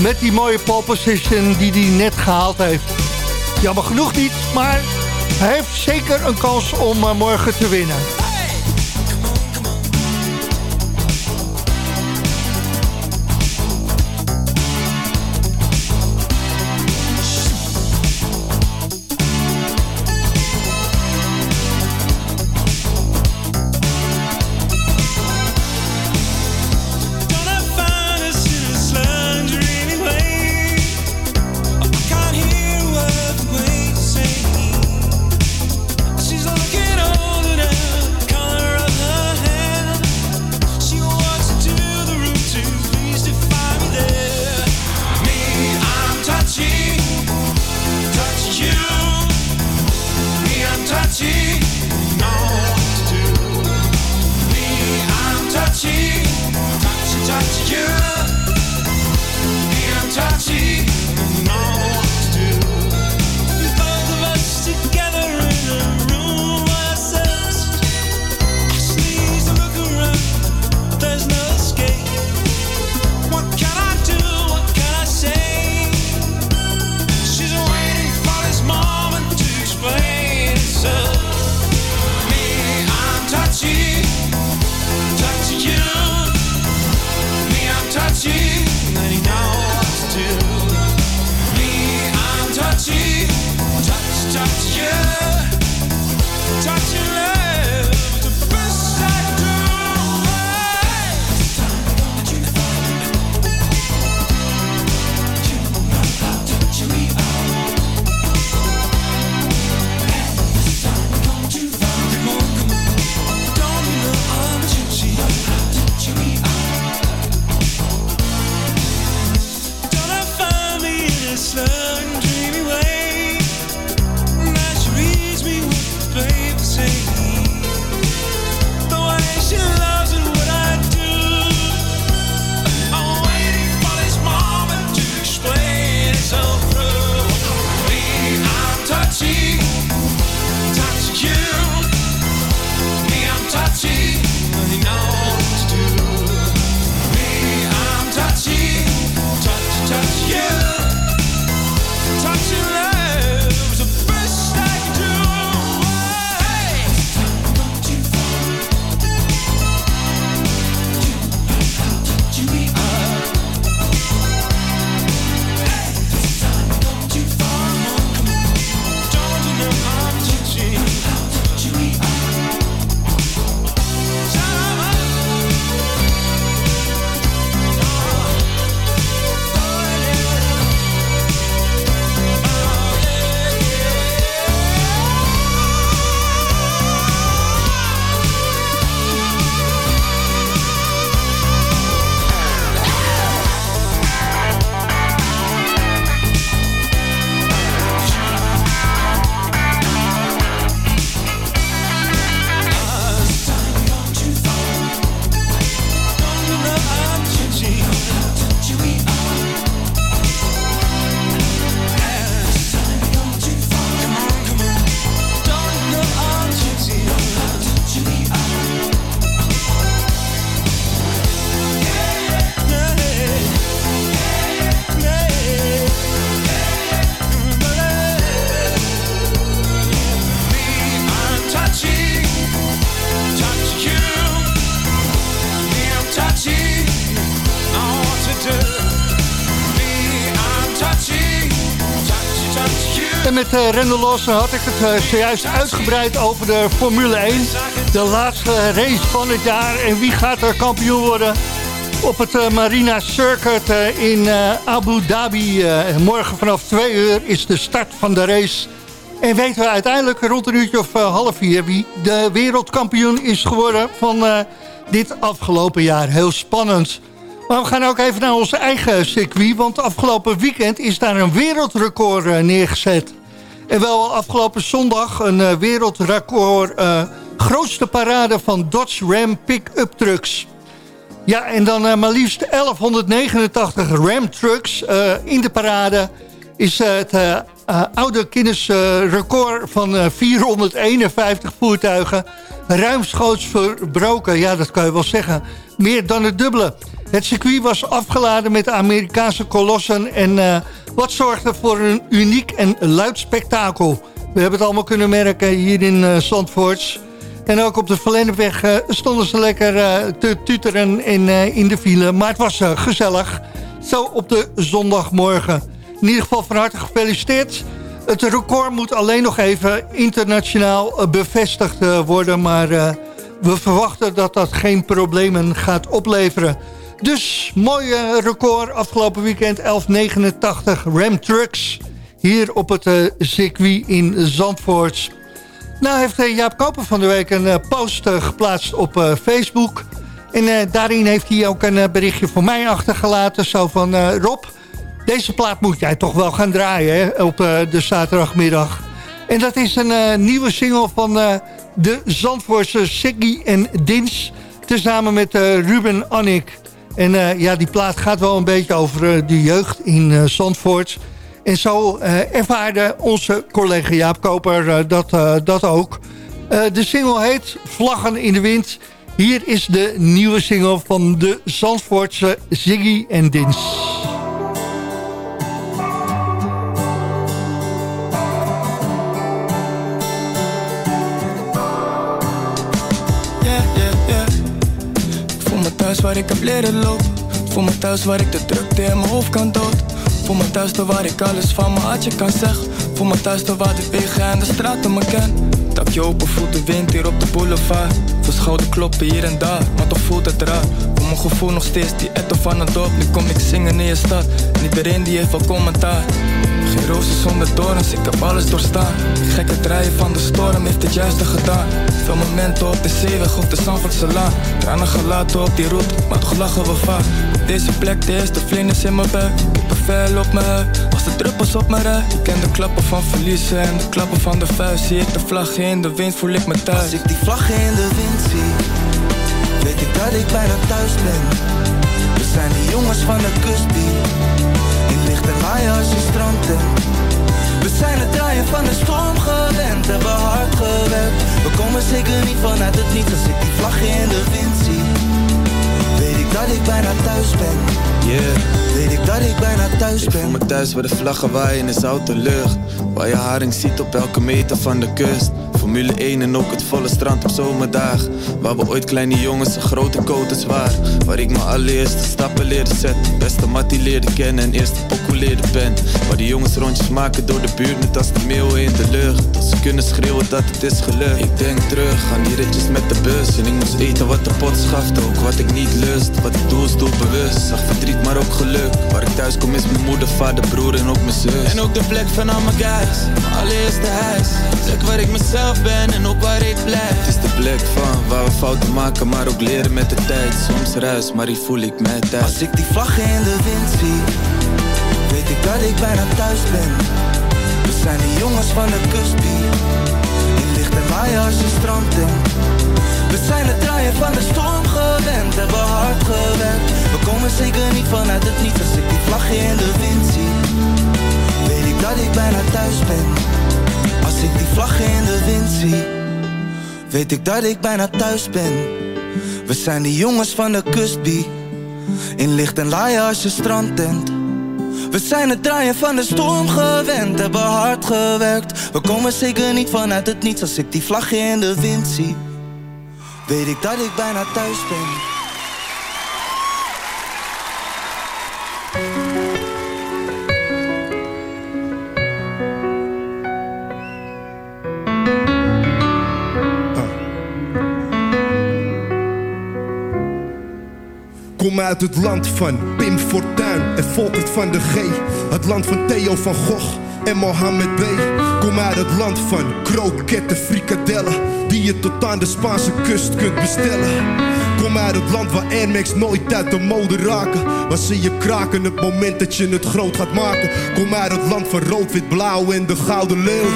I: met die mooie pole position die hij net gehaald heeft. Jammer genoeg niet, maar hij heeft zeker een kans om eh, morgen te winnen. Met uh, had ik het eh, zojuist uitgebreid over de Formule 1. De laatste race van het jaar. En wie gaat er kampioen worden? Op het eh, Marina Circuit in Abu Dhabi. Morgen vanaf 2 uur is de start van de race. En weten we uiteindelijk rond een uurtje of half vier... wie de wereldkampioen is geworden van dit afgelopen jaar. Heel spannend. Maar we gaan ook even naar ons eigen circuit... want afgelopen weekend is daar een wereldrecord neergezet. En wel afgelopen zondag een eh, wereldrecord... eh, grootste parade van Dodge Ram pick-up trucks... Ja, en dan eh, maar liefst 1189 Ram trucks in de parade is het eh, oude Guinness record van eh, 451 voertuigen ruimschoots verbroken. Ja, dat kan je wel zeggen. Meer dan het dubbele. Het circuit was afgeladen met de Amerikaanse kolossen en eh, wat zorgde voor een uniek en luid spektakel. We hebben het allemaal kunnen merken hier in Zandvoort. En ook op de Verlennepweg eh, stonden ze lekker te tuteren in, in de file. Maar het was gezellig. Zo op de zondagmorgen. In ieder geval van harte gefeliciteerd. Het record moet alleen nog even internationaal bevestigd worden. Maar we verwachten dat dat geen problemen gaat opleveren. Dus mooi eh, record afgelopen weekend. 1189 Ram Trucks. Hier op het eh, circuit in Zandvoort. Nou heeft eh, Jaap Koper van de week een eh, post eh, geplaatst op eh, Facebook. En eh, daarin heeft hij ook een eh, berichtje voor mij achtergelaten. Zo van, eh, Rob, deze plaat moet jij toch wel gaan draaien op eh, de zaterdagmiddag. En dat is een eh, nieuwe single van eh, de Zandvoortse Siggy en Dins. Tezamen met eh, Ruben Annik. En eh, ja, die plaat gaat wel een beetje over eh, de jeugd in eh, Zandvoort. En zo ervaarde onze collega Jaap Koper dat, dat ook. De single heet Vlaggen in de Wind. Hier is de nieuwe single van de Zandvoortse Ziggy en Dins.
O: Waar ik heb leren lopen. Voel me thuis waar ik de drukte in mijn hoofd kan dood. Voel me thuis waar ik alles van mijn hartje kan zeggen. Voel me thuis waar de wegen en de straten me ken. Dakje open voelt de wind hier op de boulevard. Veel schouder kloppen hier en daar, maar toch voelt het raar. Voor mijn gevoel nog steeds die etto van het dorp. Nu kom ik zingen in je stad. En iedereen die heeft wel commentaar. Geen rozen zonder torens, ik heb alles doorstaan. Gekke draaien van de storm heeft het juiste gedaan. Veel momenten op de zeeweg of de Zandvoortse laan. Tranen gelaten op die route, maar toch lachen we vaak. Op deze plek de eerste vlinders in mijn buik. Kippenvel op mijn huid, als de druppels op mijn rug. Ik ken de klappen van verliezen en de klappen van de vuist. Zie ik de vlag in de wind, voel ik me thuis.
P: Als ik die vlaggen in de wind zie, weet ik dat ik bijna thuis ben. We zijn de jongens van de kust die Licht en waaien als je strandt We zijn het draaien van de storm gewend, hebben hard gewerkt. We komen zeker niet vanuit het niets als ik die vlag in de wind zie. Weet ik dat ik bijna thuis ben. Yeah, weet ik dat ik bijna thuis ben. Ik voel me thuis waar de vlaggen waaien in zoute lucht. Waar je haring ziet op elke meter van de kust. Formule 1 en ook het volle strand op zomerdag. Waar we ooit kleine jongens een grote coates waren. Waar ik mijn allereerste stappen leerde zetten. Beste mattie leerde kennen en eerste pokoe leerde ben. Waar de jongens rondjes maken door de buurt net als de meeuwen in de lucht. Dat ze kunnen schreeuwen dat het is gelukt. Ik denk terug aan die ritjes met de bus. En ik moest eten wat de pot schaft ook. Wat ik niet lust, wat ik doe is doelbewust. Zag verdriet maar ook geluk. Waar ik thuis kom is mijn moeder, vader, broer en ook mijn zus. En ook de plek van al mijn guys. Mijn allereerste huis. Plek waar ik mezelf ben en ook waar ik blijf. Het is de plek van waar we fouten maken, maar ook leren met de tijd. Soms ruis, maar die voel ik met tijd. Als ik die vlaggen in de wind zie, weet ik dat ik bijna thuis ben. We zijn de jongens van de kust die in licht en waaien als je strand denkt. Zijn het draaien van de storm gewend, hebben hard gewerkt. We komen zeker niet vanuit het niets als ik die vlaggen in de wind zie. Weet ik dat ik bijna thuis ben. Als ik die vlaggen in de wind zie, weet ik dat ik bijna thuis ben. We zijn de jongens van de kustbie, in licht en laaien als je strandtent. We zijn het draaien van de storm gewend, hebben hard gewerkt. We komen zeker niet vanuit het niets als ik die vlaggen in de wind zie. Weet ik dat ik bijna thuis ben.
Q: Kom uit het land van Pim Fortuyn en Volkert van de G. Het land van Theo van Gogh en Mohammed B. Kom uit het land van kroketten, frikadellen. Die je tot aan de Spaanse kust kunt bestellen. Kom uit het land waar Air Max nooit uit de mode raken. Waar ze je kraken het moment dat je het groot gaat maken. Kom uit het land van rood, wit, blauw en de gouden leeuw.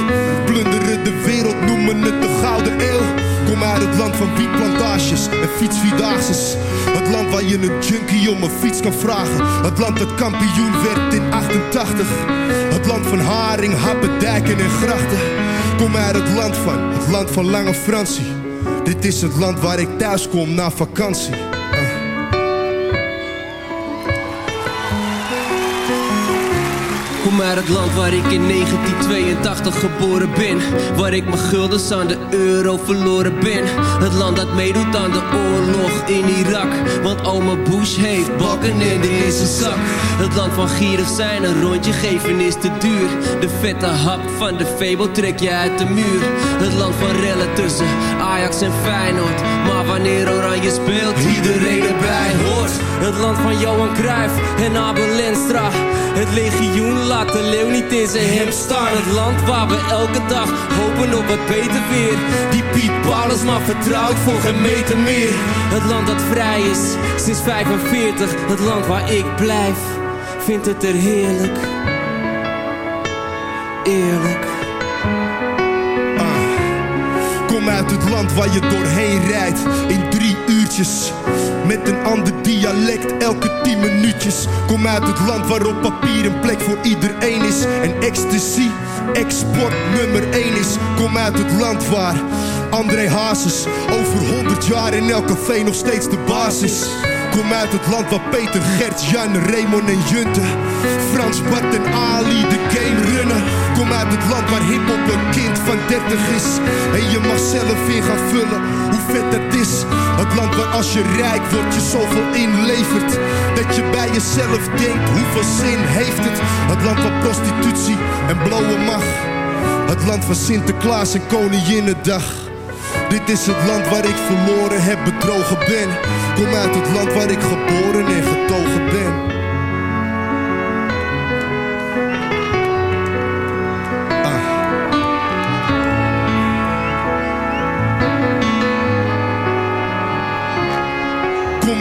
Q: Plunderen de wereld, noemen het de gouden eeuw. Kom uit het land van wietplantages en fietsvierdaagses. Het land waar je een junkie om een fiets kan vragen. Het land dat kampioen werd in 88. Het land van haring, happen, dijken en grachten. Kom uit het land van, het land van Lange Fransie. Dit is het land waar ik thuis kom na vakantie.
R: Kom uit het land waar ik in 1982 geboren ben. Waar ik mijn guldens aan de euro verloren ben. Het land dat meedoet aan de oorlog in Irak. Want oma Bush heeft balkenende in zijn zak. Het land van gierig zijn, een rondje geven is te duur. De vette hap van de Febo trek je uit de muur. Het land van rellen tussen Ajax en Feyenoord Maar wanneer Oranje speelt, iedereen erbij hoort Het land van Johan Cruijff en Abel Lenstra het legioen laat de leeuw niet in zijn hemd staan. Het land waar we elke dag hopen op wat beter weer. Die Piet Paulus maar vertrouwt voor geen meter meer. Het land dat vrij is sinds 45. Het land waar ik blijf, vindt het er heerlijk. Eerlijk.
Q: Waar je doorheen rijdt in drie uurtjes. Met een ander dialect elke tien minuutjes. Kom uit het land waar op papier een plek voor iedereen is. En ecstasy, export nummer 1 is. Kom uit het land waar André Hazes over 100 jaar in elk café nog steeds de basis. Kom uit het land waar Peter, Gert, Jan, Raymond en Junte Frans, Bart en Ali de game runnen. Kom uit het land waar hiphop een kind van 30 is. En je mag zelf in gaan vullen hoe vet dat is. Het land waar als je rijk wordt je zoveel inlevert. Dat je bij jezelf denkt hoeveel zin heeft het? Het land waar prostitutie en blowen mag Het land van Sinterklaas en Koninginnedag dit is het land waar ik verloren heb, bedrogen ben. Kom uit het land waar ik geboren en getogen ben.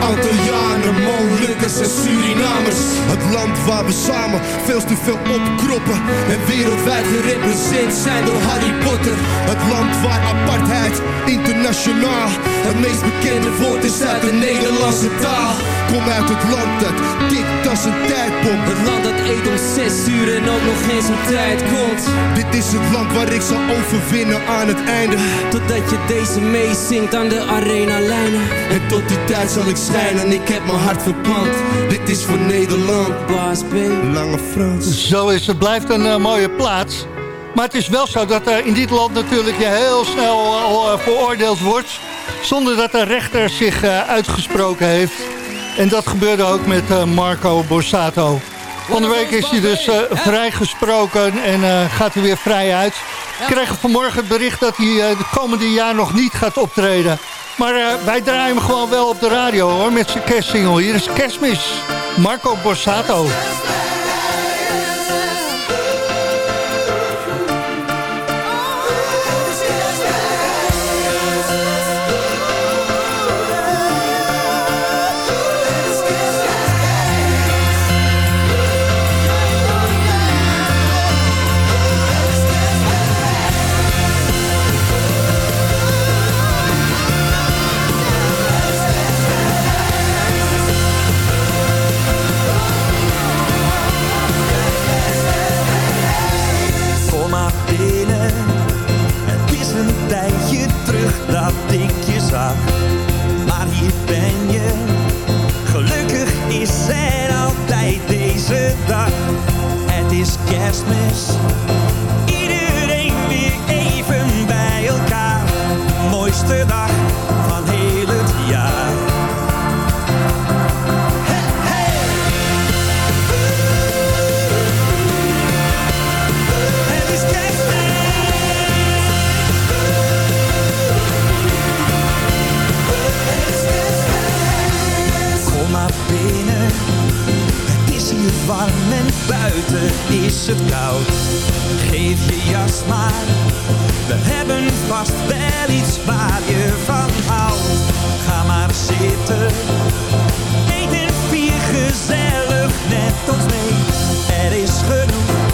Q: Antillianen, Molukkers en Surinamers. Het land waar we samen veel te veel opkroppen. En wereldwijd gerepresenteerd zijn door Harry Potter. Het land waar apartheid internationaal het meest bekende woord is uit de Nederlandse taal. Kom uit het land dat tikt als een tijdbom.
R: Het land dat eet om zes uur en ook nog eens op tijd komt.
Q: Dit is het land waar ik zal overwinnen aan het einde.
R: Totdat je deze meezingt aan de arena lijnen.
Q: En tot die tijd zal ik schijnen, ik heb mijn hart verpand. Dit is voor Nederland.
R: Baas B.
Q: Lange Frans.
I: Zo is het. blijft een eh, mooie plaats. Maar het is wel zo dat er in dit land natuurlijk je heel snel al eh, veroordeeld wordt... zonder dat de rechter zich eh, uitgesproken heeft. En dat gebeurde ook met eh, Marco Borsato. Van de week is hij dus eh, vrijgesproken en eh, gaat hij weer vrij uit. We kregen vanmorgen het bericht dat hij het komende jaar nog niet gaat optreden. Maar wij draaien hem gewoon wel op de radio hoor, met zijn kerstsingle. Hier is Kerstmis, Marco Borsato.
S: Warm en buiten is het koud. Geef je jas maar. We hebben vast wel iets waar je van houdt. Ga maar zitten. Eet en vier gezellig met ons mee. Er is genoeg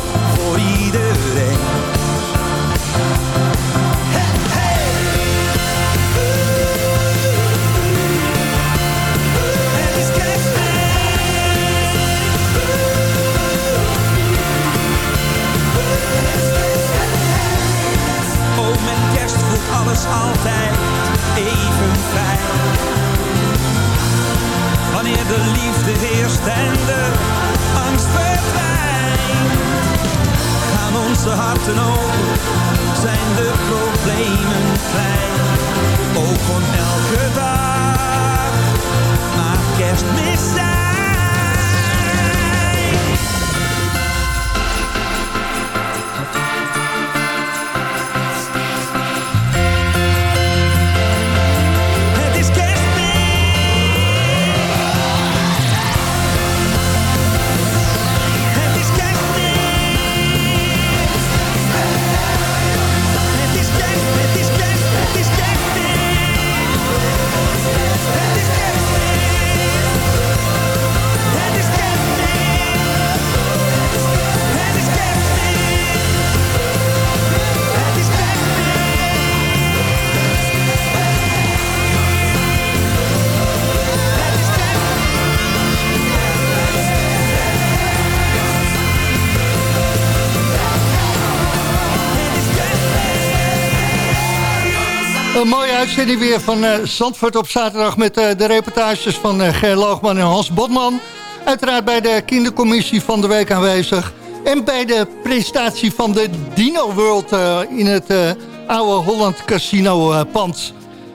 I: uitzending weer van eh, Zandvoort op zaterdag... met eh, de reportages van eh, Ger Loogman en Hans Botman. Uiteraard bij de kindercommissie van de week aanwezig. En bij de presentatie van de Dino World in het oude Holland Casino pand.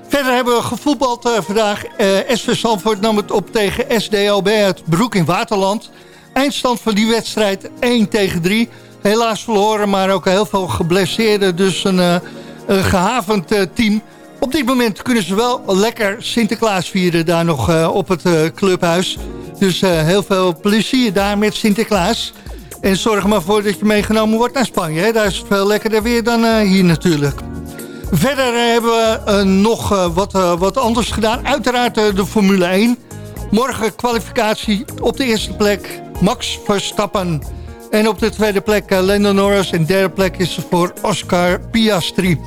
I: Verder hebben we gevoetbald vandaag. SV Zandvoort nam het op tegen SDLB uit Broek in Waterland. Eindstand van die wedstrijd 1 tegen 3. Helaas verloren, maar ook heel veel geblesseerden. Dus een, eh, gehavend eh, team. Op dit moment kunnen ze wel lekker Sinterklaas vieren daar nog eh, op het eh, clubhuis. Dus eh, heel veel plezier daar met Sinterklaas. En zorg maar voor dat je meegenomen wordt naar Spanje. Hè? Daar is het veel lekkerder weer dan hier natuurlijk. Verder hebben we nog wat, wat anders gedaan. Uiteraard de Formule 1. Morgen kwalificatie op de eerste plek Max Verstappen. En op de tweede plek Lando Norris. En derde plek is voor Oscar Piastri.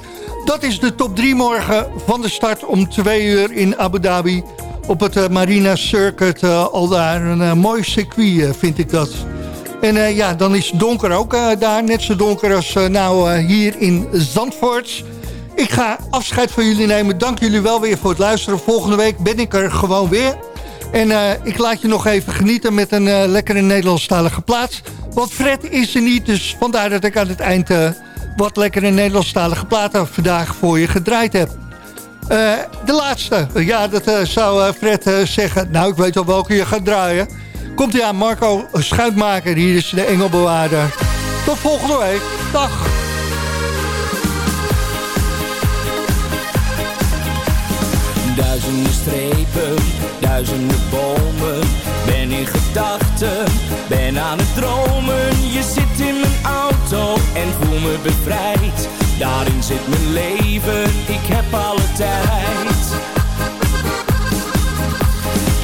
I: Dat is de top 3 morgen van de start om 2 uur in Abu Dhabi. Op het uh, Marina Circuit, uh, al daar een mooi circuit vind ik dat. En ja, dan is het donker ook daar. Net zo donker als nou hier in Zandvoort. Ik ga afscheid van jullie nemen. Dank jullie wel weer voor het luisteren. Volgende week ben ik er gewoon weer. En ik laat je nog even genieten met een lekkere Nederlandstalige plaats. Want Fred is er niet, dus vandaar dat ik aan het eind... Wat lekkere Nederlandstalige platen vandaag voor je gedraaid heb. de laatste, ja, dat zou Fred zeggen. Nou, ik weet al welke je gaat draaien. Komt hij aan, Marco Schuitmaker. Hier is de Engelbewaarder. Tot volgende week. Dag.
T: Strepen, duizenden bomen. Ben in gedachten, ben aan het dromen. Je zit in mijn auto en voel me bevrijd. Daarin zit mijn leven, ik heb alle tijd.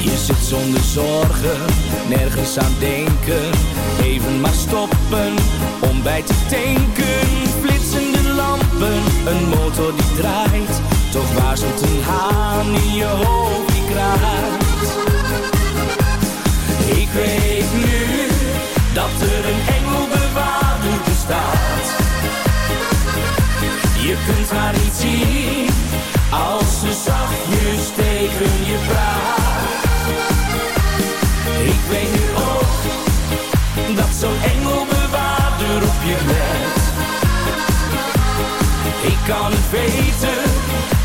T: Je zit zonder zorgen, nergens aan denken. Even maar stoppen, om bij te tanken. Flitsende lampen, een motor die draait. Toch waarschuwt een haan in je hoofd die kraait. Ik weet nu dat er een engelbewaarder bestaat. Je kunt haar niet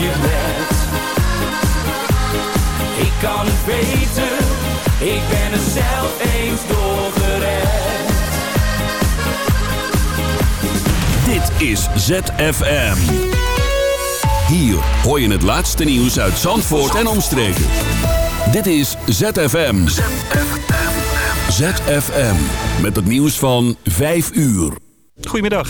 T: je. Ik kan het weten, ik ben er zelf eens door gered.
F: Dit is ZFM. Hier hoor je het laatste nieuws uit Zandvoort en omstreken. Dit is ZFM. ZFM. Met het nieuws van 5 uur.
A: Goedemiddag.